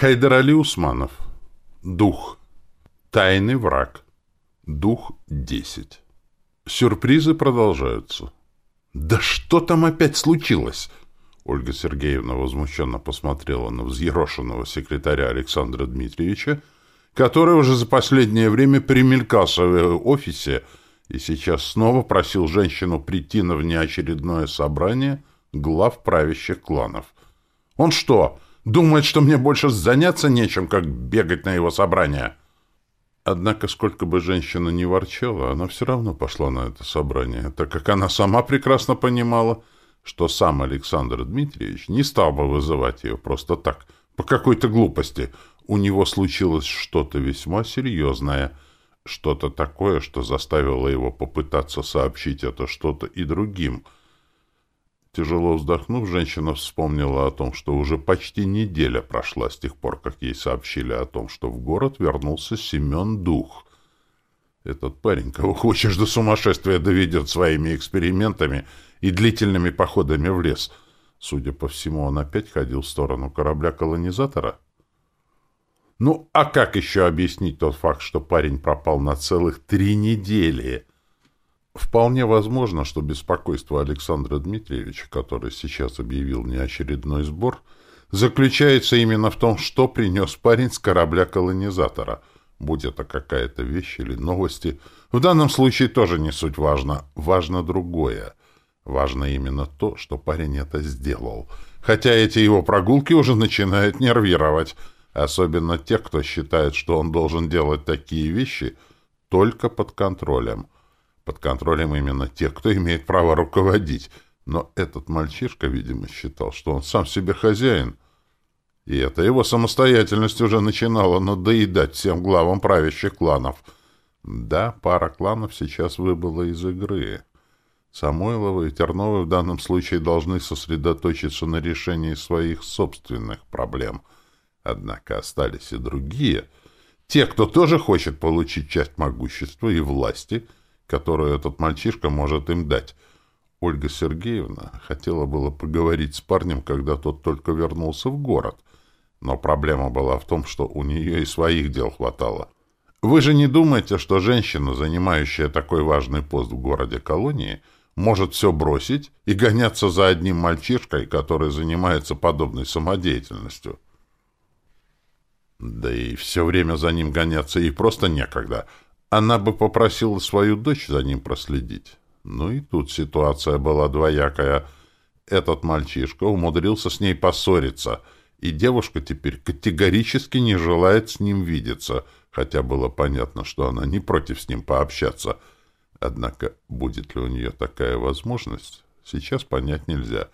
Хайдар Усманов. Дух. Тайный враг. Дух 10. Сюрпризы продолжаются. «Да что там опять случилось?» Ольга Сергеевна возмущенно посмотрела на взъерошенного секретаря Александра Дмитриевича, который уже за последнее время примелькался в офисе и сейчас снова просил женщину прийти на внеочередное собрание глав правящих кланов. «Он что, думает, что мне больше заняться нечем, как бегать на его собрание?» Однако, сколько бы женщина ни ворчала, она все равно пошла на это собрание, так как она сама прекрасно понимала, что сам Александр Дмитриевич не стал бы вызывать ее просто так, по какой-то глупости. У него случилось что-то весьма серьезное, что-то такое, что заставило его попытаться сообщить это что-то и другим — Тяжело вздохнув, женщина вспомнила о том, что уже почти неделя прошла с тех пор, как ей сообщили о том, что в город вернулся Семен Дух. Этот парень, кого хочешь до сумасшествия, доведет своими экспериментами и длительными походами в лес. Судя по всему, он опять ходил в сторону корабля-колонизатора. Ну, а как еще объяснить тот факт, что парень пропал на целых три недели — Вполне возможно, что беспокойство Александра Дмитриевича, который сейчас объявил неочередной сбор, заключается именно в том, что принес парень с корабля-колонизатора. Будь это какая-то вещь или новости, в данном случае тоже не суть важно. Важно другое. Важно именно то, что парень это сделал. Хотя эти его прогулки уже начинают нервировать. Особенно тех, кто считает, что он должен делать такие вещи только под контролем – под контролем именно тех, кто имеет право руководить. Но этот мальчишка, видимо, считал, что он сам себе хозяин. И эта его самостоятельность уже начинала надоедать всем главам правящих кланов. Да, пара кланов сейчас выбыла из игры. Самойловы и Терновы в данном случае должны сосредоточиться на решении своих собственных проблем. Однако остались и другие. Те, кто тоже хочет получить часть могущества и власти – которую этот мальчишка может им дать. Ольга Сергеевна хотела было поговорить с парнем, когда тот только вернулся в город. Но проблема была в том, что у нее и своих дел хватало. Вы же не думаете, что женщина, занимающая такой важный пост в городе-колонии, может все бросить и гоняться за одним мальчишкой, который занимается подобной самодеятельностью? Да и все время за ним гоняться ей просто некогда — она бы попросила свою дочь за ним проследить. Ну и тут ситуация была двоякая. Этот мальчишка умудрился с ней поссориться, и девушка теперь категорически не желает с ним видеться, хотя было понятно, что она не против с ним пообщаться. Однако, будет ли у нее такая возможность, сейчас понять нельзя.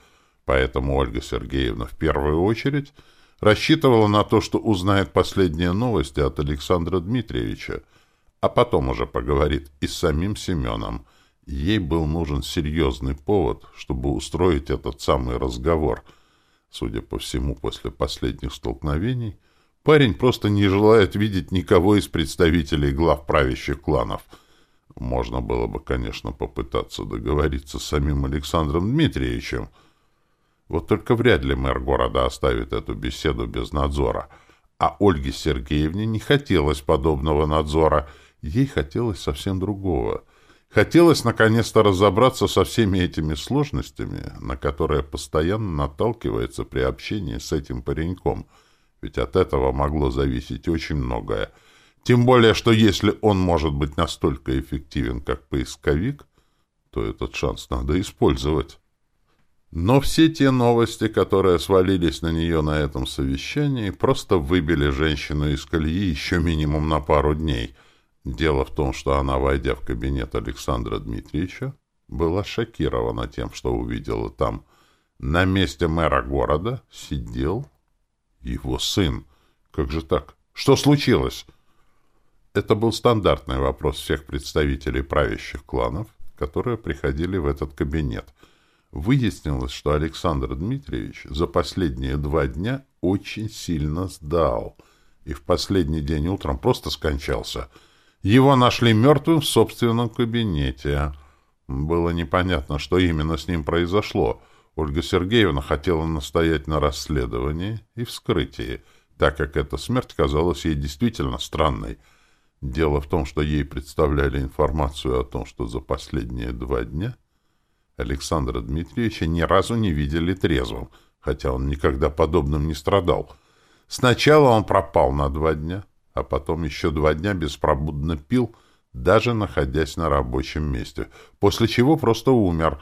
Поэтому Ольга Сергеевна в первую очередь рассчитывала на то, что узнает последние новости от Александра Дмитриевича, а потом уже поговорит и с самим Семеном. Ей был нужен серьезный повод, чтобы устроить этот самый разговор. Судя по всему, после последних столкновений, парень просто не желает видеть никого из представителей глав правящих кланов. Можно было бы, конечно, попытаться договориться с самим Александром Дмитриевичем. Вот только вряд ли мэр города оставит эту беседу без надзора. А Ольге Сергеевне не хотелось подобного надзора — Ей хотелось совсем другого. Хотелось наконец-то разобраться со всеми этими сложностями, на которые постоянно наталкивается при общении с этим пареньком, ведь от этого могло зависеть очень многое. Тем более, что если он может быть настолько эффективен, как поисковик, то этот шанс надо использовать. Но все те новости, которые свалились на нее на этом совещании, просто выбили женщину из колеи еще минимум на пару дней — Дело в том, что она, войдя в кабинет Александра Дмитриевича, была шокирована тем, что увидела там. На месте мэра города сидел его сын. Как же так? Что случилось? Это был стандартный вопрос всех представителей правящих кланов, которые приходили в этот кабинет. Выяснилось, что Александр Дмитриевич за последние два дня очень сильно сдал и в последний день утром просто скончался — его нашли мертвым в собственном кабинете. Было непонятно, что именно с ним произошло. Ольга Сергеевна хотела настоять на расследовании и вскрытии. так как эта смерть казалась ей действительно странной. Дело в том, что ей представляли информацию о том, что за последние два дня Александра Дмитриевича ни разу не видели трезвым, хотя он никогда подобным не страдал. Сначала он пропал на два дня, а потом еще два дня беспробудно пил, даже находясь на рабочем месте, после чего просто умер.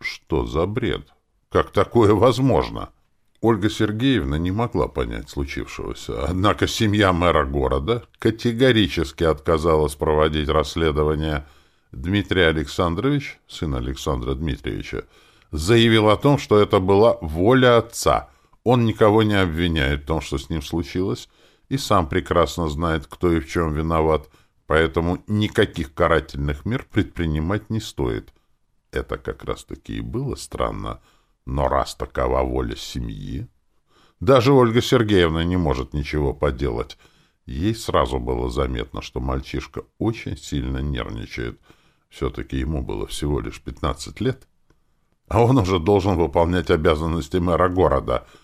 Что за бред? Как такое возможно? Ольга Сергеевна не могла понять случившегося, однако семья мэра города категорически отказалась проводить расследование. Дмитрий Александрович, сын Александра Дмитриевича, заявил о том, что это была воля отца. Он никого не обвиняет в том, что с ним случилось, и сам прекрасно знает, кто и в чем виноват, поэтому никаких карательных мер предпринимать не стоит. Это как раз-таки и было странно, но раз такова воля семьи... Даже Ольга Сергеевна не может ничего поделать. Ей сразу было заметно, что мальчишка очень сильно нервничает. Все-таки ему было всего лишь 15 лет. А он уже должен выполнять обязанности мэра города —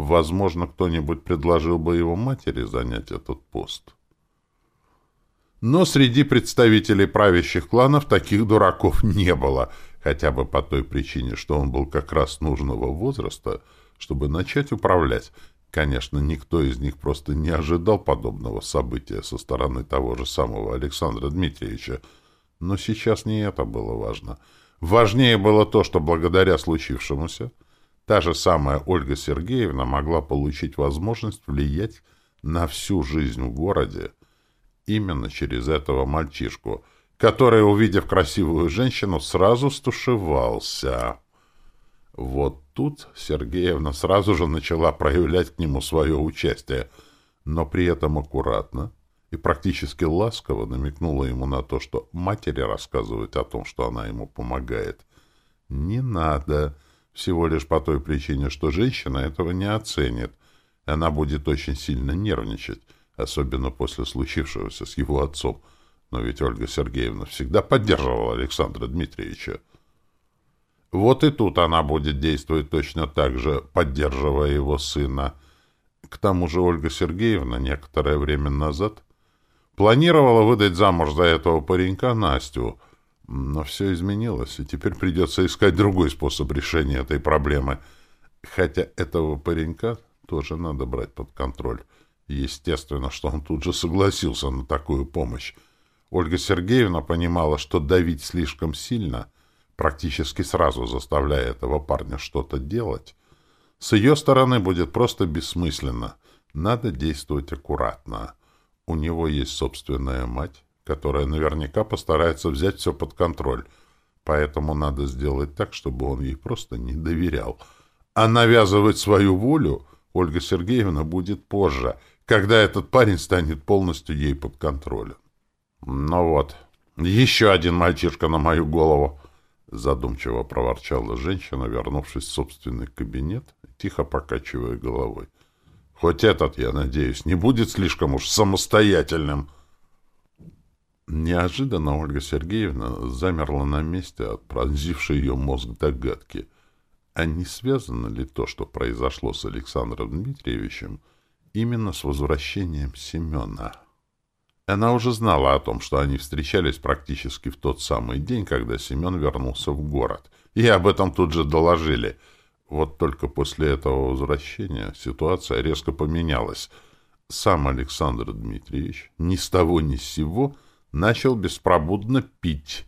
Возможно, кто-нибудь предложил бы его матери занять этот пост. Но среди представителей правящих кланов таких дураков не было, хотя бы по той причине, что он был как раз нужного возраста, чтобы начать управлять. Конечно, никто из них просто не ожидал подобного события со стороны того же самого Александра Дмитриевича. Но сейчас не это было важно. Важнее было то, что благодаря случившемуся Та же самая Ольга Сергеевна могла получить возможность влиять на всю жизнь в городе именно через этого мальчишку, который, увидев красивую женщину, сразу стушевался. Вот тут Сергеевна сразу же начала проявлять к нему свое участие, но при этом аккуратно и практически ласково намекнула ему на то, что матери рассказывать о том, что она ему помогает, не надо — всего лишь по той причине, что женщина этого не оценит. Она будет очень сильно нервничать, особенно после случившегося с его отцом. Но ведь Ольга Сергеевна всегда поддерживала Александра Дмитриевича. Вот и тут она будет действовать точно так же, поддерживая его сына. К тому же Ольга Сергеевна некоторое время назад планировала выдать замуж за этого паренька Настю — но все изменилось, и теперь придется искать другой способ решения этой проблемы. Хотя этого паренька тоже надо брать под контроль. Естественно, что он тут же согласился на такую помощь. Ольга Сергеевна понимала, что давить слишком сильно, практически сразу заставляя этого парня что-то делать, с ее стороны будет просто бессмысленно. Надо действовать аккуратно. У него есть собственная мать, которая наверняка постарается взять все под контроль. Поэтому надо сделать так, чтобы он ей просто не доверял. А навязывать свою волю Ольга Сергеевна будет позже, когда этот парень станет полностью ей под контролем. Ну вот, еще один мальчишка на мою голову. Задумчиво проворчала женщина, вернувшись в собственный кабинет, тихо покачивая головой. Хоть этот, я надеюсь, не будет слишком уж самостоятельным. — Неожиданно Ольга Сергеевна замерла на месте от пронзившей ее мозг догадки. А не связано ли то, что произошло с Александром Дмитриевичем, именно с возвращением Семена? Она уже знала о том, что они встречались практически в тот самый день, когда Семен вернулся в город. И об этом тут же доложили. Вот только после этого возвращения ситуация резко поменялась. Сам Александр Дмитриевич ни с того ни с сего — начал беспробудно пить,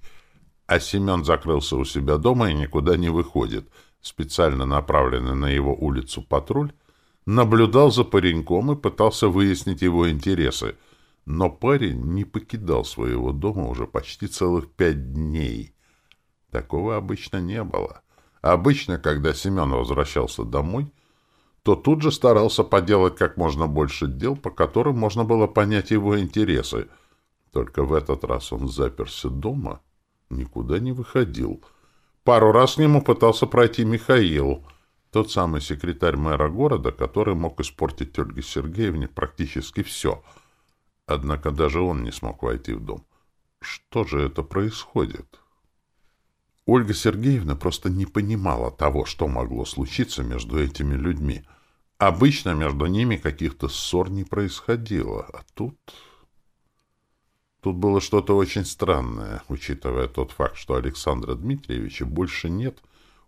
а Семен закрылся у себя дома и никуда не выходит. Специально направленный на его улицу патруль наблюдал за пареньком и пытался выяснить его интересы, но парень не покидал своего дома уже почти целых пять дней. Такого обычно не было. Обычно, когда Семен возвращался домой, то тут же старался поделать как можно больше дел, по которым можно было понять его интересы — только в этот раз он заперся дома, никуда не выходил. Пару раз к нему пытался пройти Михаил, тот самый секретарь мэра города, который мог испортить Ольге Сергеевне практически все. Однако даже он не смог войти в дом. Что же это происходит? Ольга Сергеевна просто не понимала того, что могло случиться между этими людьми. Обычно между ними каких-то ссор не происходило, а тут... Тут было что-то очень странное, учитывая тот факт, что Александра Дмитриевича больше нет.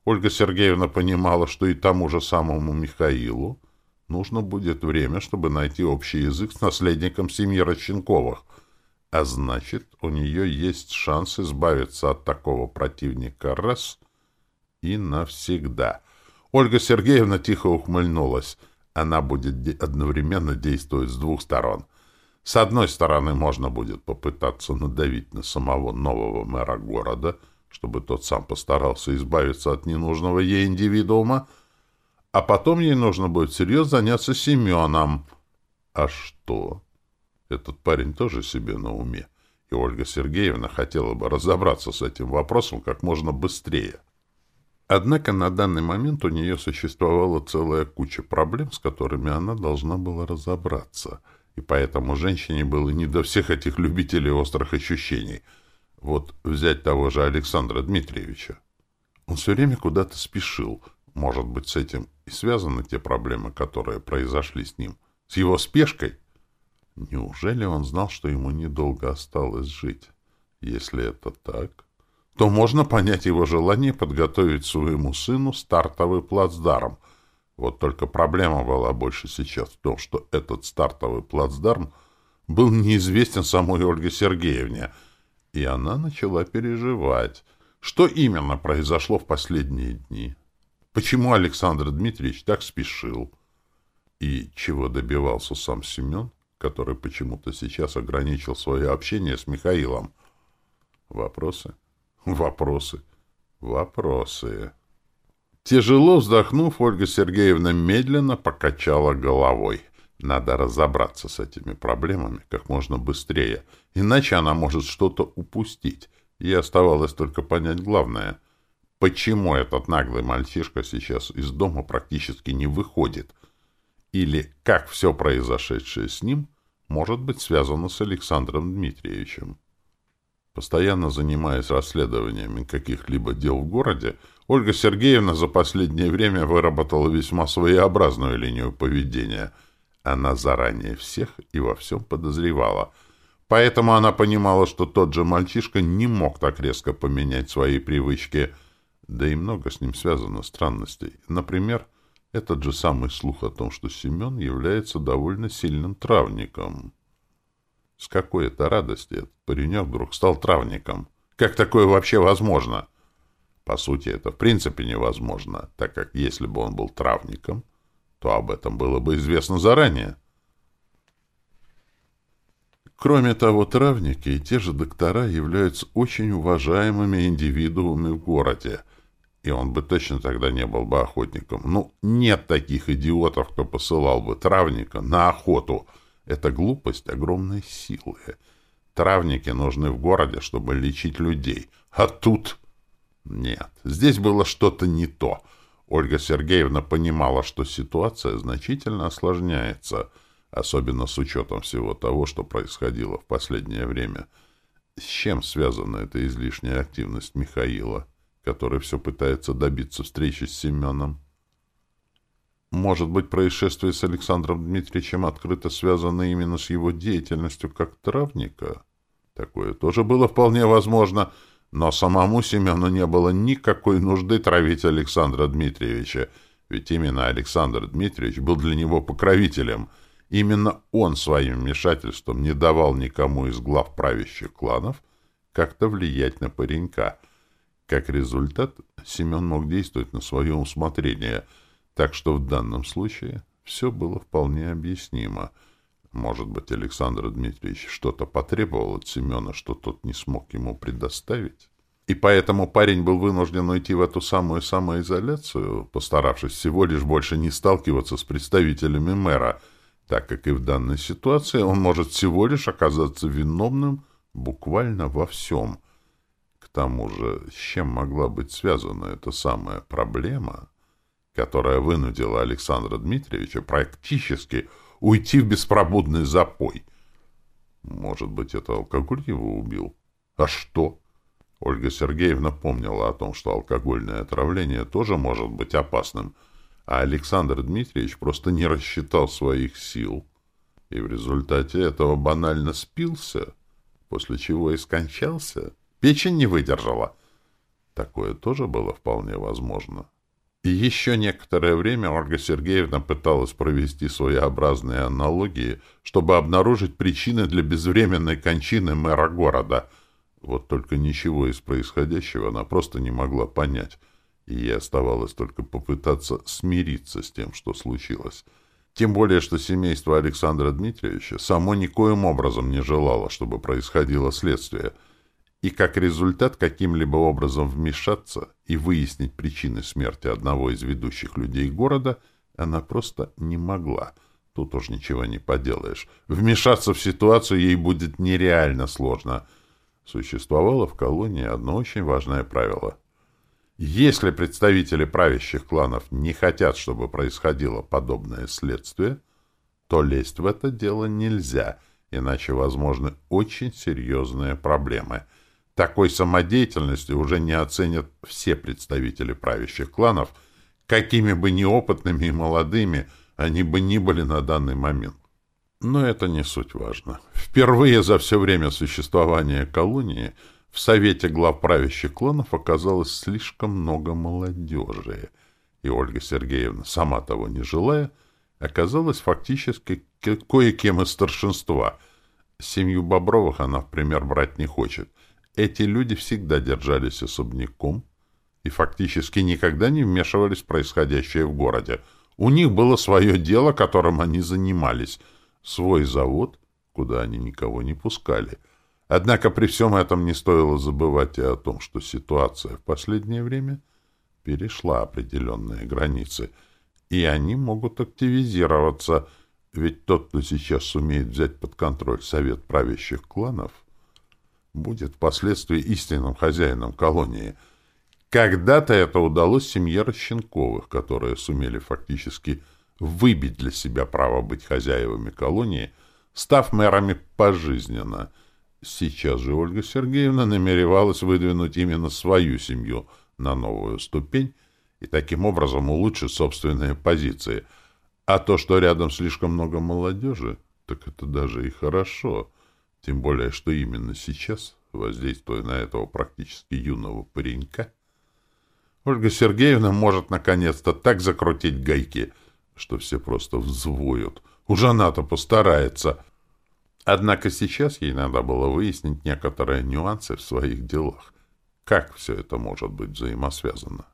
Ольга Сергеевна понимала, что и тому же самому Михаилу нужно будет время, чтобы найти общий язык с наследником семьи Рощенковых. А значит, у нее есть шанс избавиться от такого противника раз и навсегда. Ольга Сергеевна тихо ухмыльнулась. Она будет одновременно действовать с двух сторон — с одной стороны, можно будет попытаться надавить на самого нового мэра города, чтобы тот сам постарался избавиться от ненужного ей индивидуума, а потом ей нужно будет серьезно заняться Семеном. А что? Этот парень тоже себе на уме, и Ольга Сергеевна хотела бы разобраться с этим вопросом как можно быстрее. Однако на данный момент у нее существовала целая куча проблем, с которыми она должна была разобраться — и поэтому женщине было не до всех этих любителей острых ощущений. Вот взять того же Александра Дмитриевича. Он все время куда-то спешил. Может быть, с этим и связаны те проблемы, которые произошли с ним. С его спешкой? Неужели он знал, что ему недолго осталось жить? Если это так, то можно понять его желание подготовить своему сыну стартовый плацдарм — вот только проблема была больше сейчас в том, что этот стартовый плацдарм был неизвестен самой Ольге Сергеевне, и она начала переживать, что именно произошло в последние дни. Почему Александр Дмитриевич так спешил? И чего добивался сам Семен, который почему-то сейчас ограничил свое общение с Михаилом? Вопросы? Вопросы? Вопросы. Тяжело вздохнув, Ольга Сергеевна медленно покачала головой. Надо разобраться с этими проблемами как можно быстрее, иначе она может что-то упустить. Ей оставалось только понять главное. Почему этот наглый мальчишка сейчас из дома практически не выходит? Или как все произошедшее с ним может быть связано с Александром Дмитриевичем? Постоянно занимаясь расследованиями каких-либо дел в городе, Ольга Сергеевна за последнее время выработала весьма своеобразную линию поведения. Она заранее всех и во всем подозревала. Поэтому она понимала, что тот же мальчишка не мог так резко поменять свои привычки. Да и много с ним связано странностей. Например, этот же самый слух о том, что Семен является довольно сильным травником. С какой это радости этот паренек вдруг стал травником? Как такое вообще возможно? — по сути, это в принципе невозможно, так как если бы он был травником, то об этом было бы известно заранее. Кроме того, травники и те же доктора являются очень уважаемыми индивидуумами в городе, и он бы точно тогда не был бы охотником. Ну, нет таких идиотов, кто посылал бы травника на охоту. Это глупость огромной силы. Травники нужны в городе, чтобы лечить людей. А тут... Нет, здесь было что-то не то. Ольга Сергеевна понимала, что ситуация значительно осложняется, особенно с учетом всего того, что происходило в последнее время. С чем связана эта излишняя активность Михаила, который все пытается добиться встречи с Семеном? Может быть, происшествие с Александром Дмитриевичем открыто связано именно с его деятельностью как травника? Такое тоже было вполне возможно — но самому Семену не было никакой нужды травить Александра Дмитриевича, ведь именно Александр Дмитриевич был для него покровителем. Именно он своим вмешательством не давал никому из глав правящих кланов как-то влиять на паренька. Как результат, Семен мог действовать на свое усмотрение, так что в данном случае все было вполне объяснимо. Может быть, Александр Дмитриевич что-то потребовал от Семена, что тот не смог ему предоставить? И поэтому парень был вынужден уйти в эту самую самоизоляцию, постаравшись всего лишь больше не сталкиваться с представителями мэра, так как и в данной ситуации он может всего лишь оказаться виновным буквально во всем. К тому же, с чем могла быть связана эта самая проблема, которая вынудила Александра Дмитриевича практически уйти в беспробудный запой. Может быть, это алкоголь его убил? А что? Ольга Сергеевна помнила о том, что алкогольное отравление тоже может быть опасным. а Александр Дмитриевич просто не рассчитал своих сил и в результате этого банально спился, после чего и скончался. Печень не выдержала. Такое тоже было вполне возможно. Еще некоторое время Ольга Сергеевна пыталась провести своеобразные аналогии, чтобы обнаружить причины для безвременной кончины мэра города. Вот только ничего из происходящего она просто не могла понять, и ей оставалось только попытаться смириться с тем, что случилось. Тем более, что семейство Александра Дмитриевича само никоим образом не желало, чтобы происходило следствие — и как результат каким-либо образом вмешаться и выяснить причины смерти одного из ведущих людей города она просто не могла. Тут уж ничего не поделаешь. Вмешаться в ситуацию ей будет нереально сложно. Существовало в колонии одно очень важное правило. Если представители правящих кланов не хотят, чтобы происходило подобное следствие, то лезть в это дело нельзя, иначе возможны очень серьезные проблемы — такой самодеятельности уже не оценят все представители правящих кланов, какими бы неопытными и молодыми они бы ни были на данный момент. Но это не суть важно. Впервые за все время существования колонии в Совете глав правящих кланов оказалось слишком много молодежи, и Ольга Сергеевна, сама того не желая, оказалась фактически кое-кем из старшинства. Семью Бобровых она в пример брать не хочет — эти люди всегда держались особняком и фактически никогда не вмешивались в происходящее в городе. У них было свое дело, которым они занимались, свой завод, куда они никого не пускали. Однако при всем этом не стоило забывать и о том, что ситуация в последнее время перешла определенные границы, и они могут активизироваться, ведь тот, кто сейчас сумеет взять под контроль совет правящих кланов, будет впоследствии истинным хозяином колонии. Когда-то это удалось семье Рощенковых, которые сумели фактически выбить для себя право быть хозяевами колонии, став мэрами пожизненно. Сейчас же Ольга Сергеевна намеревалась выдвинуть именно свою семью на новую ступень и таким образом улучшить собственные позиции. А то, что рядом слишком много молодежи, так это даже и хорошо — тем более, что именно сейчас, воздействуя на этого практически юного паренька, Ольга Сергеевна может наконец-то так закрутить гайки, что все просто взвоют. Уж она-то постарается. Однако сейчас ей надо было выяснить некоторые нюансы в своих делах. Как все это может быть взаимосвязано?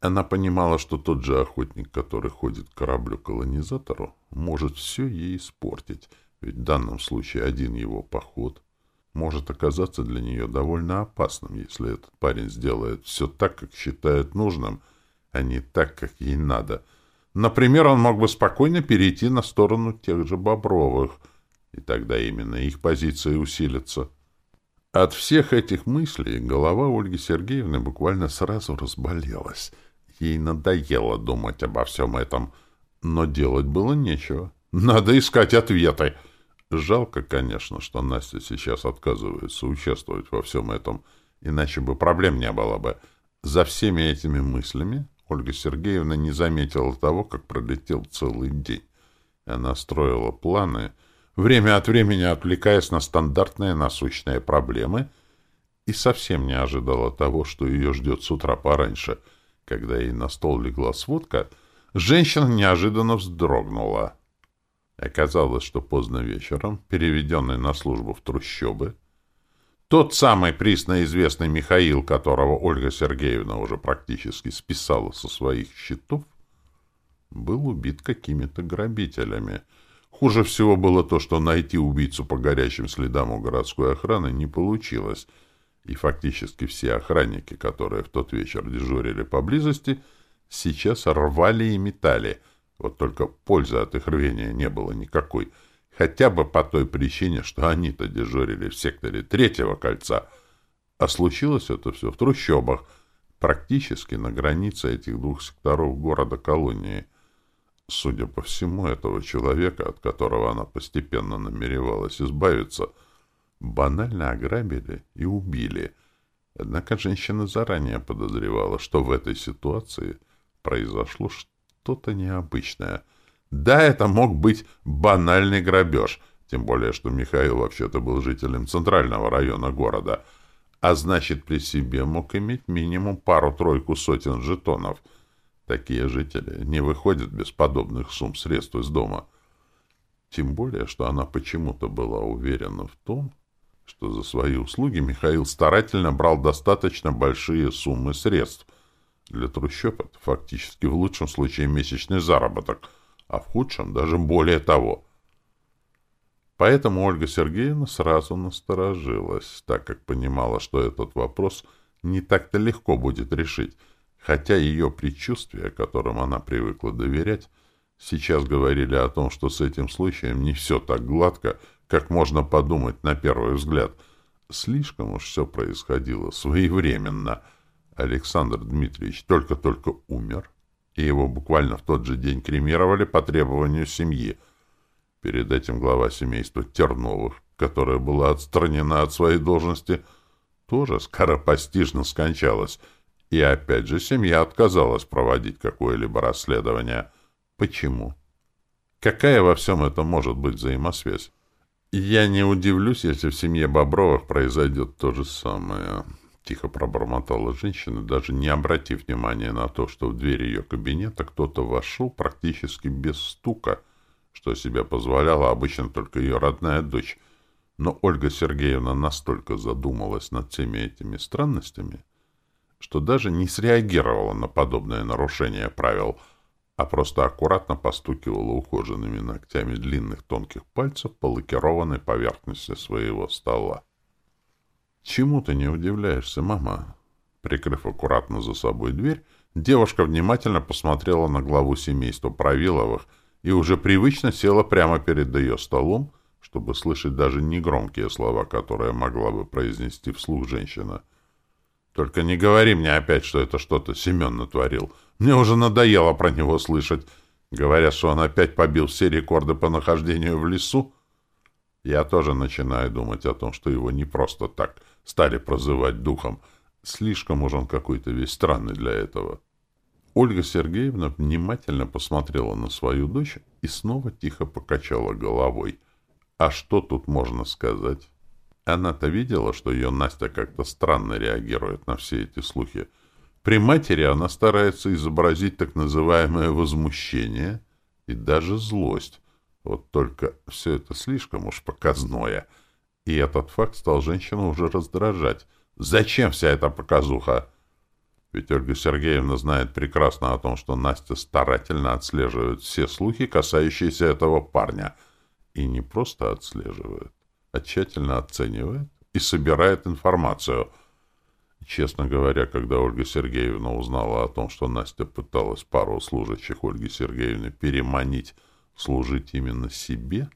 Она понимала, что тот же охотник, который ходит к кораблю-колонизатору, может все ей испортить — ведь в данном случае один его поход может оказаться для нее довольно опасным, если этот парень сделает все так, как считает нужным, а не так, как ей надо. Например, он мог бы спокойно перейти на сторону тех же Бобровых, и тогда именно их позиции усилятся. От всех этих мыслей голова Ольги Сергеевны буквально сразу разболелась. Ей надоело думать обо всем этом, но делать было нечего. Надо искать ответы. Жалко, конечно, что Настя сейчас отказывается участвовать во всем этом, иначе бы проблем не было бы. За всеми этими мыслями Ольга Сергеевна не заметила того, как пролетел целый день. Она строила планы, время от времени отвлекаясь на стандартные насущные проблемы, и совсем не ожидала того, что ее ждет с утра пораньше. Когда ей на стол легла сводка, женщина неожиданно вздрогнула — Оказалось, что поздно вечером, переведенный на службу в трущобы, тот самый присно известный Михаил, которого Ольга Сергеевна уже практически списала со своих счетов, был убит какими-то грабителями. Хуже всего было то, что найти убийцу по горячим следам у городской охраны не получилось, и фактически все охранники, которые в тот вечер дежурили поблизости, сейчас рвали и метали — вот только пользы от их рвения не было никакой, хотя бы по той причине, что они-то дежурили в секторе третьего кольца, а случилось это все в трущобах, практически на границе этих двух секторов города-колонии. Судя по всему, этого человека, от которого она постепенно намеревалась избавиться, банально ограбили и убили. Однако женщина заранее подозревала, что в этой ситуации Произошло что-то необычное. Да, это мог быть банальный грабеж, тем более, что Михаил вообще-то был жителем центрального района города, а значит, при себе мог иметь минимум пару-тройку сотен жетонов. Такие жители не выходят без подобных сумм средств из дома. Тем более, что она почему-то была уверена в том, что за свои услуги Михаил старательно брал достаточно большие суммы средств. Для трущоб это фактически в лучшем случае месячный заработок, а в худшем даже более того. Поэтому Ольга Сергеевна сразу насторожилась, так как понимала, что этот вопрос не так-то легко будет решить, хотя ее предчувствия, которым она привыкла доверять, сейчас говорили о том, что с этим случаем не все так гладко, как можно подумать на первый взгляд. Слишком уж все происходило своевременно. Александр Дмитриевич только-только умер, и его буквально в тот же день кремировали по требованию семьи. Перед этим глава семейства Терновых, которая была отстранена от своей должности, тоже скоропостижно скончалась, и опять же семья отказалась проводить какое-либо расследование. Почему? Какая во всем этом может быть взаимосвязь? «Я не удивлюсь, если в семье Бобровых произойдет то же самое», — тихо пробормотала женщина, даже не обратив внимания на то, что в дверь ее кабинета кто-то вошел практически без стука, что себе позволяла обычно только ее родная дочь. Но Ольга Сергеевна настолько задумалась над всеми этими странностями, что даже не среагировала на подобное нарушение правил — а просто аккуратно постукивала ухоженными ногтями длинных тонких пальцев по лакированной поверхности своего стола. «Чему ты не удивляешься, мама?» Прикрыв аккуратно за собой дверь, девушка внимательно посмотрела на главу семейства Правиловых и уже привычно села прямо перед ее столом, чтобы слышать даже негромкие слова, которые могла бы произнести вслух женщина. «Только не говори мне опять, что это что-то Семен натворил», мне уже надоело про него слышать. Говорят, что он опять побил все рекорды по нахождению в лесу. Я тоже начинаю думать о том, что его не просто так стали прозывать духом. Слишком уж он какой-то весь странный для этого. Ольга Сергеевна внимательно посмотрела на свою дочь и снова тихо покачала головой. А что тут можно сказать? Она-то видела, что ее Настя как-то странно реагирует на все эти слухи. При матери она старается изобразить так называемое возмущение и даже злость. Вот только все это слишком уж показное. И этот факт стал женщину уже раздражать. Зачем вся эта показуха? Ведь Ольга Сергеевна знает прекрасно о том, что Настя старательно отслеживает все слухи, касающиеся этого парня. И не просто отслеживает, а тщательно оценивает и собирает информацию — Честно говоря, когда Ольга Сергеевна узнала о том, что Настя пыталась пару служащих Ольги Сергеевны переманить служить именно себе,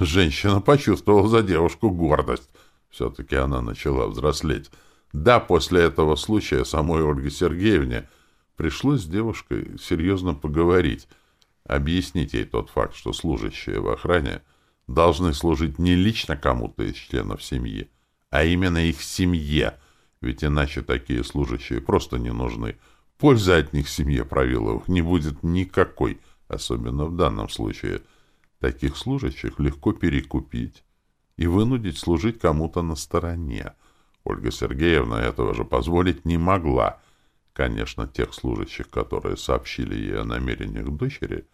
женщина почувствовала за девушку гордость. Все-таки она начала взрослеть. Да, после этого случая самой Ольге Сергеевне пришлось с девушкой серьезно поговорить, объяснить ей тот факт, что служащие в охране должны служить не лично кому-то из членов семьи, а именно их семье — ведь иначе такие служащие просто не нужны. Пользы от них семье Правиловых не будет никакой, особенно в данном случае. Таких служащих легко перекупить и вынудить служить кому-то на стороне. Ольга Сергеевна этого же позволить не могла. Конечно, тех служащих, которые сообщили ей о намерениях дочери,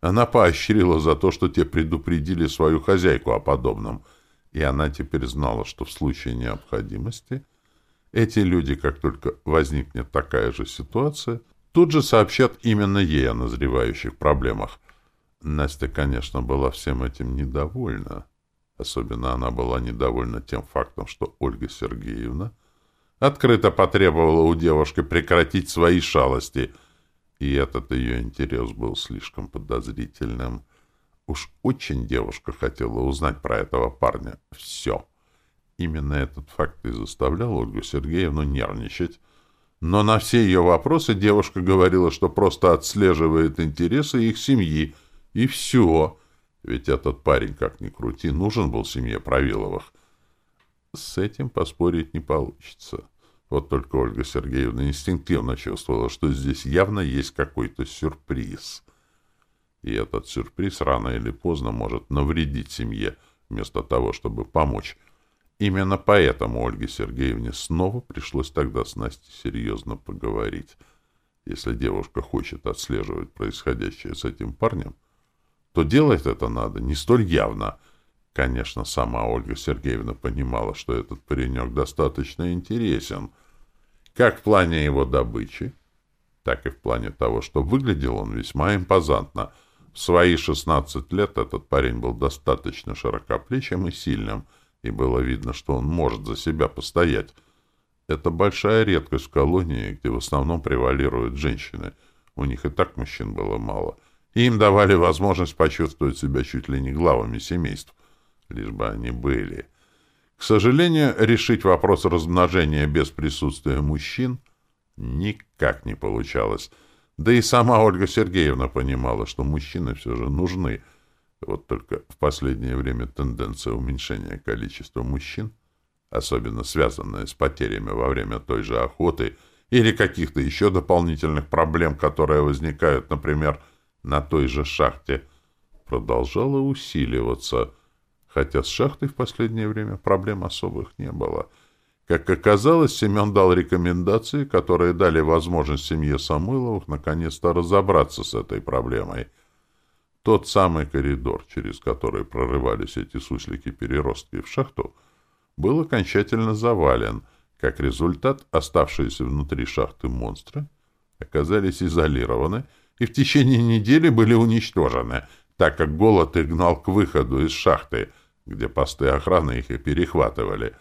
она поощрила за то, что те предупредили свою хозяйку о подобном, и она теперь знала, что в случае необходимости — эти люди, как только возникнет такая же ситуация, тут же сообщат именно ей о назревающих проблемах. Настя, конечно, была всем этим недовольна. Особенно она была недовольна тем фактом, что Ольга Сергеевна открыто потребовала у девушки прекратить свои шалости, и этот ее интерес был слишком подозрительным. Уж очень девушка хотела узнать про этого парня все. Именно этот факт и заставлял Ольгу Сергеевну нервничать. Но на все ее вопросы девушка говорила, что просто отслеживает интересы их семьи. И все. Ведь этот парень, как ни крути, нужен был семье Правиловых. С этим поспорить не получится. Вот только Ольга Сергеевна инстинктивно чувствовала, что здесь явно есть какой-то сюрприз. И этот сюрприз рано или поздно может навредить семье, вместо того, чтобы помочь. Именно поэтому Ольге Сергеевне снова пришлось тогда с Настей серьезно поговорить. Если девушка хочет отслеживать происходящее с этим парнем, то делать это надо не столь явно. Конечно, сама Ольга Сергеевна понимала, что этот паренек достаточно интересен, как в плане его добычи, так и в плане того, что выглядел он весьма импозантно. В свои 16 лет этот парень был достаточно широкоплечим и сильным — и было видно, что он может за себя постоять. Это большая редкость в колонии, где в основном превалируют женщины. У них и так мужчин было мало. Им давали возможность почувствовать себя чуть ли не главами семейств, лишь бы они были. К сожалению, решить вопрос размножения без присутствия мужчин никак не получалось. Да и сама Ольга Сергеевна понимала, что мужчины все же нужны — вот только в последнее время тенденция уменьшения количества мужчин, особенно связанная с потерями во время той же охоты или каких-то еще дополнительных проблем, которые возникают, например, на той же шахте, продолжала усиливаться, хотя с шахтой в последнее время проблем особых не было. Как оказалось, Семен дал рекомендации, которые дали возможность семье Самойловых наконец-то разобраться с этой проблемой — тот самый коридор, через который прорывались эти суслики-переростки в шахту, был окончательно завален. Как результат, оставшиеся внутри шахты монстры оказались изолированы и в течение недели были уничтожены, так как голод их гнал к выходу из шахты, где посты охраны их и перехватывали.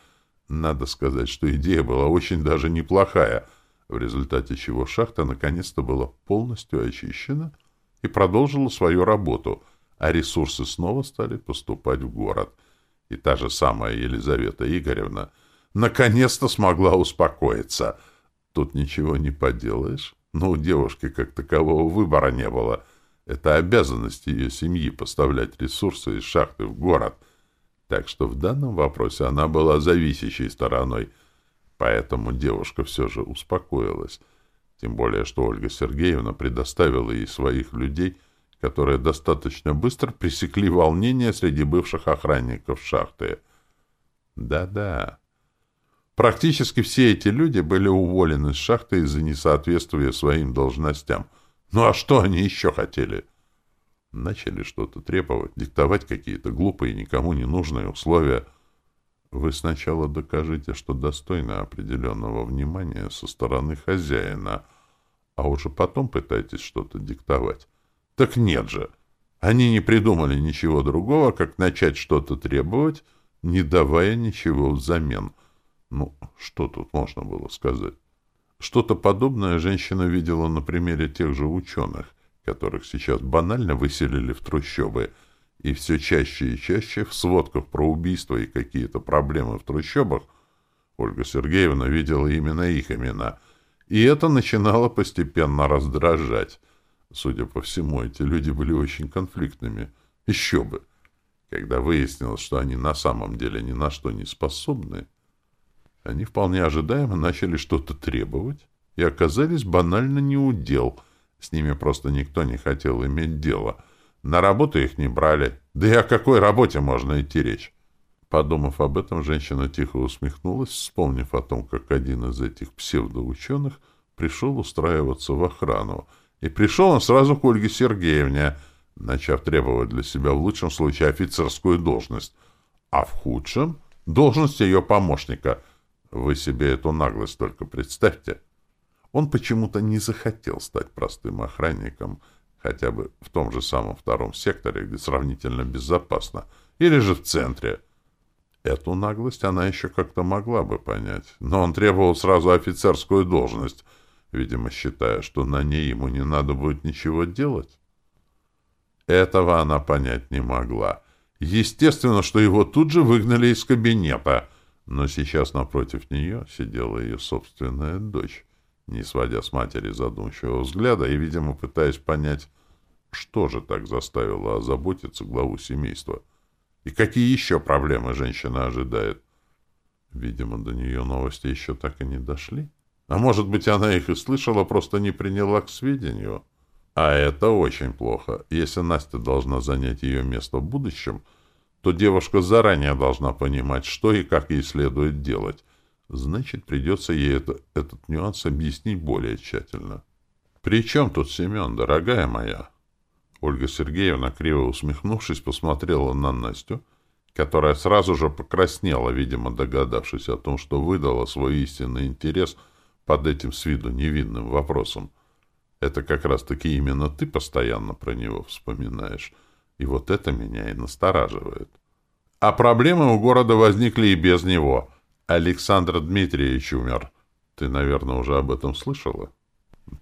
Надо сказать, что идея была очень даже неплохая, в результате чего шахта наконец-то была полностью очищена — и продолжила свою работу, а ресурсы снова стали поступать в город. И та же самая Елизавета Игоревна наконец-то смогла успокоиться. Тут ничего не поделаешь. Но у девушки как такового выбора не было. Это обязанность ее семьи поставлять ресурсы из шахты в город. Так что в данном вопросе она была зависящей стороной. Поэтому девушка все же успокоилась. Тем более, что Ольга Сергеевна предоставила ей своих людей, которые достаточно быстро пресекли волнение среди бывших охранников шахты. Да-да. Практически все эти люди были уволены с шахты из-за несоответствия своим должностям. Ну а что они еще хотели? Начали что-то требовать, диктовать какие-то глупые, никому не нужные условия. Вы сначала докажите, что достойны определенного внимания со стороны хозяина, а уже потом пытайтесь что-то диктовать. Так нет же. Они не придумали ничего другого, как начать что-то требовать, не давая ничего взамен. Ну, что тут можно было сказать? Что-то подобное женщина видела на примере тех же ученых, которых сейчас банально выселили в трущобы, и все чаще и чаще в сводках про убийства и какие-то проблемы в трущобах Ольга Сергеевна видела именно их имена — и это начинало постепенно раздражать. Судя по всему, эти люди были очень конфликтными. Еще бы! Когда выяснилось, что они на самом деле ни на что не способны, они вполне ожидаемо начали что-то требовать и оказались банально неудел. С ними просто никто не хотел иметь дело. На работу их не брали. Да и о какой работе можно идти речь? Подумав об этом, женщина тихо усмехнулась, вспомнив о том, как один из этих псевдоученых пришел устраиваться в охрану. И пришел он сразу к Ольге Сергеевне, начав требовать для себя в лучшем случае офицерскую должность, а в худшем — должность ее помощника. Вы себе эту наглость только представьте. Он почему-то не захотел стать простым охранником, хотя бы в том же самом втором секторе, где сравнительно безопасно, или же в центре — Эту наглость она еще как-то могла бы понять, но он требовал сразу офицерскую должность, видимо, считая, что на ней ему не надо будет ничего делать. Этого она понять не могла. Естественно, что его тут же выгнали из кабинета, но сейчас напротив нее сидела ее собственная дочь, не сводя с матери задумчивого взгляда и, видимо, пытаясь понять, что же так заставило озаботиться главу семейства — и какие еще проблемы женщина ожидает? Видимо, до нее новости еще так и не дошли. А может быть, она их и слышала, просто не приняла к сведению. А это очень плохо. Если Настя должна занять ее место в будущем, то девушка заранее должна понимать, что и как ей следует делать. Значит, придется ей это, этот нюанс объяснить более тщательно. «При чем тут Семен, дорогая моя?» Ольга Сергеевна, криво усмехнувшись, посмотрела на Настю, которая сразу же покраснела, видимо, догадавшись о том, что выдала свой истинный интерес под этим с виду невинным вопросом. Это как раз-таки именно ты постоянно про него вспоминаешь. И вот это меня и настораживает. А проблемы у города возникли и без него. Александр Дмитриевич умер. Ты, наверное, уже об этом слышала?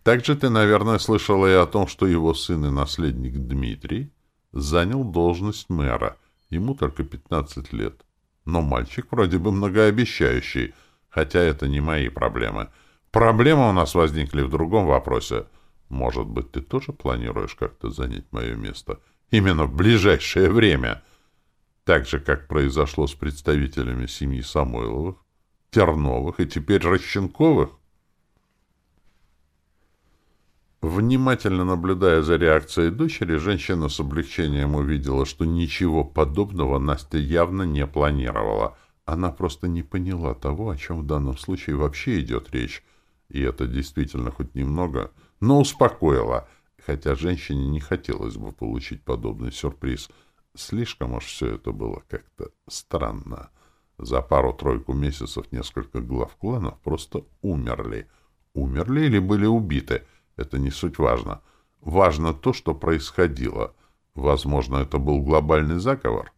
Также ты, наверное, слышала и о том, что его сын и наследник Дмитрий занял должность мэра. Ему только 15 лет. Но мальчик вроде бы многообещающий, хотя это не мои проблемы. Проблемы у нас возникли в другом вопросе. Может быть, ты тоже планируешь как-то занять мое место? Именно в ближайшее время. Так же, как произошло с представителями семьи Самойловых, Терновых и теперь Рощенковых? Внимательно наблюдая за реакцией дочери, женщина с облегчением увидела, что ничего подобного Настя явно не планировала. Она просто не поняла того, о чем в данном случае вообще идет речь. И это действительно хоть немного, но успокоило, хотя женщине не хотелось бы получить подобный сюрприз. Слишком уж все это было как-то странно. За пару-тройку месяцев несколько глав кланов просто умерли. Умерли или были убиты — это не суть важно. Важно то, что происходило. Возможно, это был глобальный заговор.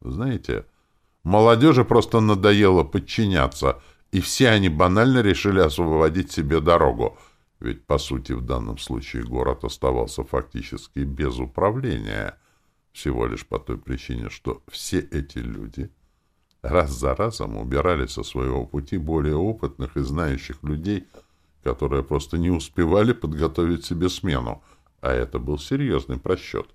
Знаете, молодежи просто надоело подчиняться, и все они банально решили освободить себе дорогу. Ведь, по сути, в данном случае город оставался фактически без управления, всего лишь по той причине, что все эти люди раз за разом убирали со своего пути более опытных и знающих людей – которые просто не успевали подготовить себе смену, а это был серьезный просчет.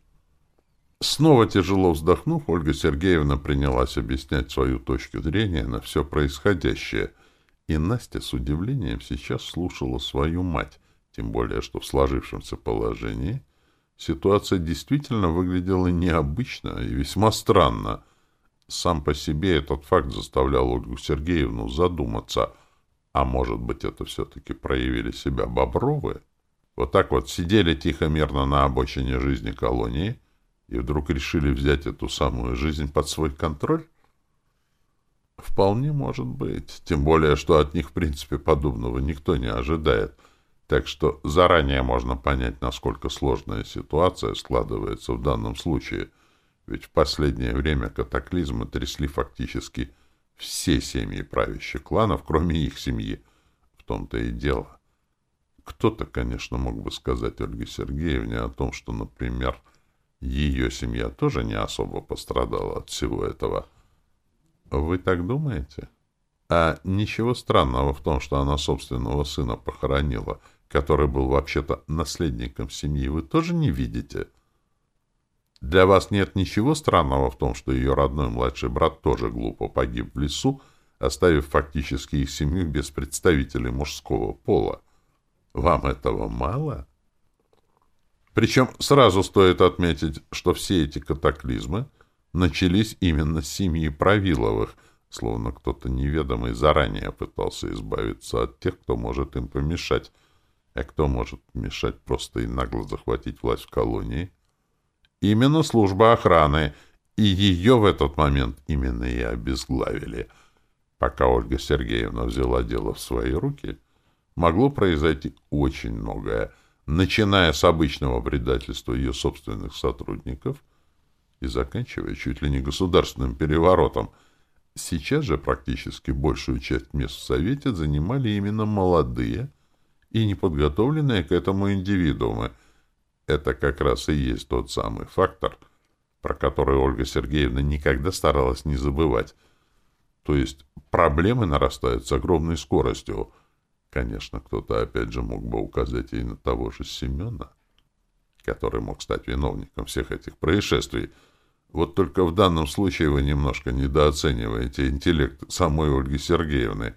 Снова тяжело вздохнув, Ольга Сергеевна принялась объяснять свою точку зрения на все происходящее, и Настя с удивлением сейчас слушала свою мать, тем более, что в сложившемся положении ситуация действительно выглядела необычно и весьма странно. Сам по себе этот факт заставлял Ольгу Сергеевну задуматься — а может быть, это все-таки проявили себя бобровы? Вот так вот сидели тихо-мирно на обочине жизни колонии и вдруг решили взять эту самую жизнь под свой контроль? Вполне может быть. Тем более, что от них, в принципе, подобного никто не ожидает. Так что заранее можно понять, насколько сложная ситуация складывается в данном случае. Ведь в последнее время катаклизмы трясли фактически все семьи правящих кланов, кроме их семьи. В том-то и дело. Кто-то, конечно, мог бы сказать Ольге Сергеевне о том, что, например, ее семья тоже не особо пострадала от всего этого. Вы так думаете? А ничего странного в том, что она собственного сына похоронила, который был вообще-то наследником семьи, вы тоже не видите? — для вас нет ничего странного в том, что ее родной младший брат тоже глупо погиб в лесу, оставив фактически их семью без представителей мужского пола. Вам этого мало? Причем сразу стоит отметить, что все эти катаклизмы начались именно с семьи Правиловых, словно кто-то неведомый заранее пытался избавиться от тех, кто может им помешать, а кто может мешать просто и нагло захватить власть в колонии — Именно служба охраны, и ее в этот момент именно и обезглавили. Пока Ольга Сергеевна взяла дело в свои руки, могло произойти очень многое, начиная с обычного предательства ее собственных сотрудников и заканчивая чуть ли не государственным переворотом. Сейчас же практически большую часть мест в Совете занимали именно молодые и неподготовленные к этому индивидуумы – это как раз и есть тот самый фактор, про который Ольга Сергеевна никогда старалась не забывать. То есть проблемы нарастают с огромной скоростью. Конечно, кто-то опять же мог бы указать и на того же Семена, который мог стать виновником всех этих происшествий. Вот только в данном случае вы немножко недооцениваете интеллект самой Ольги Сергеевны.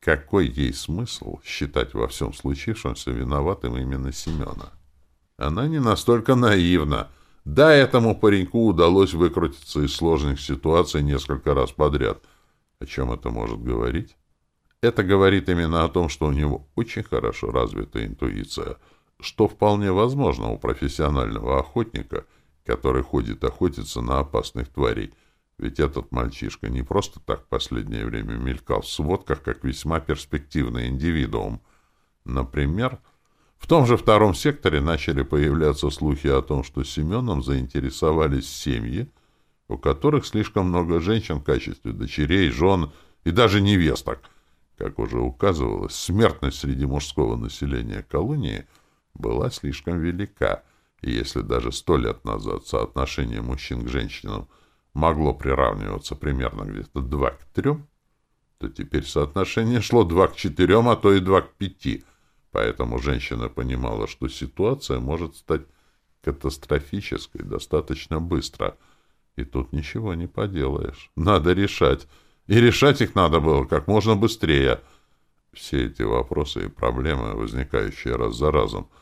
Какой ей смысл считать во всем случившемся виноватым именно Семена? Она не настолько наивна. Да, этому пареньку удалось выкрутиться из сложных ситуаций несколько раз подряд. О чем это может говорить? Это говорит именно о том, что у него очень хорошо развита интуиция, что вполне возможно у профессионального охотника — который ходит охотиться на опасных тварей. Ведь этот мальчишка не просто так в последнее время мелькал в сводках, как весьма перспективный индивидуум. Например, в том же втором секторе начали появляться слухи о том, что Семеном заинтересовались семьи, у которых слишком много женщин в качестве дочерей, жен и даже невесток. Как уже указывалось, смертность среди мужского населения колонии была слишком велика — и если даже сто лет назад соотношение мужчин к женщинам могло приравниваться примерно где-то два к трем, то теперь соотношение шло два к четырем, а то и два к пяти. Поэтому женщина понимала, что ситуация может стать катастрофической достаточно быстро. И тут ничего не поделаешь. Надо решать. И решать их надо было как можно быстрее. Все эти вопросы и проблемы, возникающие раз за разом —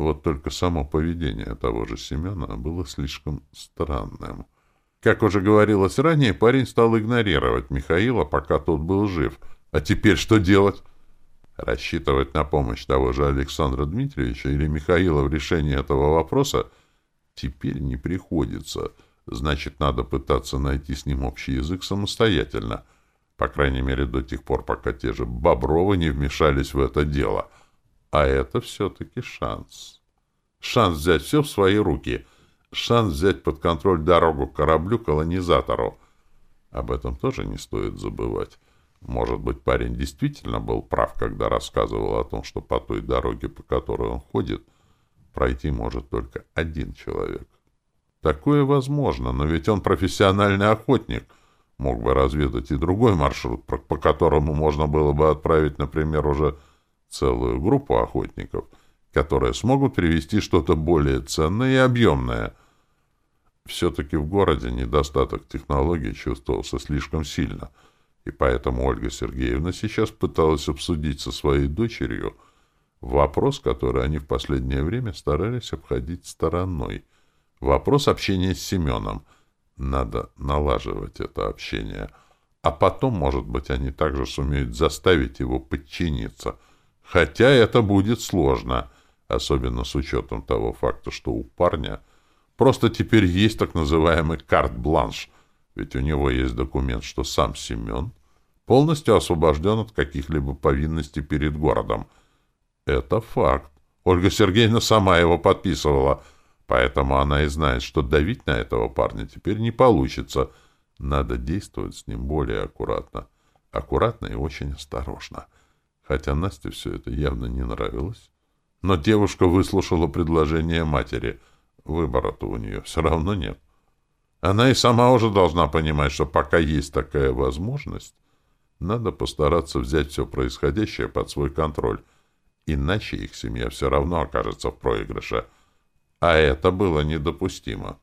вот только само поведение того же Семена было слишком странным. Как уже говорилось ранее, парень стал игнорировать Михаила, пока тот был жив. А теперь что делать? Рассчитывать на помощь того же Александра Дмитриевича или Михаила в решении этого вопроса теперь не приходится. Значит, надо пытаться найти с ним общий язык самостоятельно. По крайней мере, до тех пор, пока те же Бобровы не вмешались в это дело — а это все-таки шанс. Шанс взять все в свои руки. Шанс взять под контроль дорогу кораблю-колонизатору. Об этом тоже не стоит забывать. Может быть, парень действительно был прав, когда рассказывал о том, что по той дороге, по которой он ходит, пройти может только один человек. Такое возможно, но ведь он профессиональный охотник. Мог бы разведать и другой маршрут, по которому можно было бы отправить, например, уже целую группу охотников, которые смогут привести что-то более ценное и объемное. Все-таки в городе недостаток технологий чувствовался слишком сильно, и поэтому Ольга Сергеевна сейчас пыталась обсудить со своей дочерью вопрос, который они в последнее время старались обходить стороной. Вопрос общения с Семеном. Надо налаживать это общение. А потом, может быть, они также сумеют заставить его подчиниться — Хотя это будет сложно, особенно с учетом того факта, что у парня просто теперь есть так называемый карт-бланш, ведь у него есть документ, что сам Семен полностью освобожден от каких-либо повинностей перед городом. Это факт. Ольга Сергеевна сама его подписывала, поэтому она и знает, что давить на этого парня теперь не получится. Надо действовать с ним более аккуратно. Аккуратно и очень осторожно хотя Насте все это явно не нравилось. Но девушка выслушала предложение матери. Выбора-то у нее все равно нет. Она и сама уже должна понимать, что пока есть такая возможность, надо постараться взять все происходящее под свой контроль, иначе их семья все равно окажется в проигрыше. А это было недопустимо.